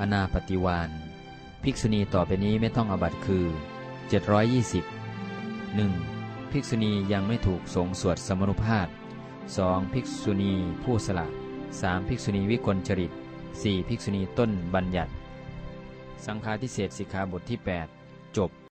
อนาปฏิวานภิกษุณีต่อไปนี้ไม่ต้องอบัตคือ 720 1. ภิกษุณียังไม่ถูกสงสวดสมนุภาพ 2. ภิกษุณีผู้สละ 3. ภิกษุณีวิกลจริต 4. ภิกษุณีต้นบัญญัติ สังฆาทิเศษสิกขาบทที่ 8 จบ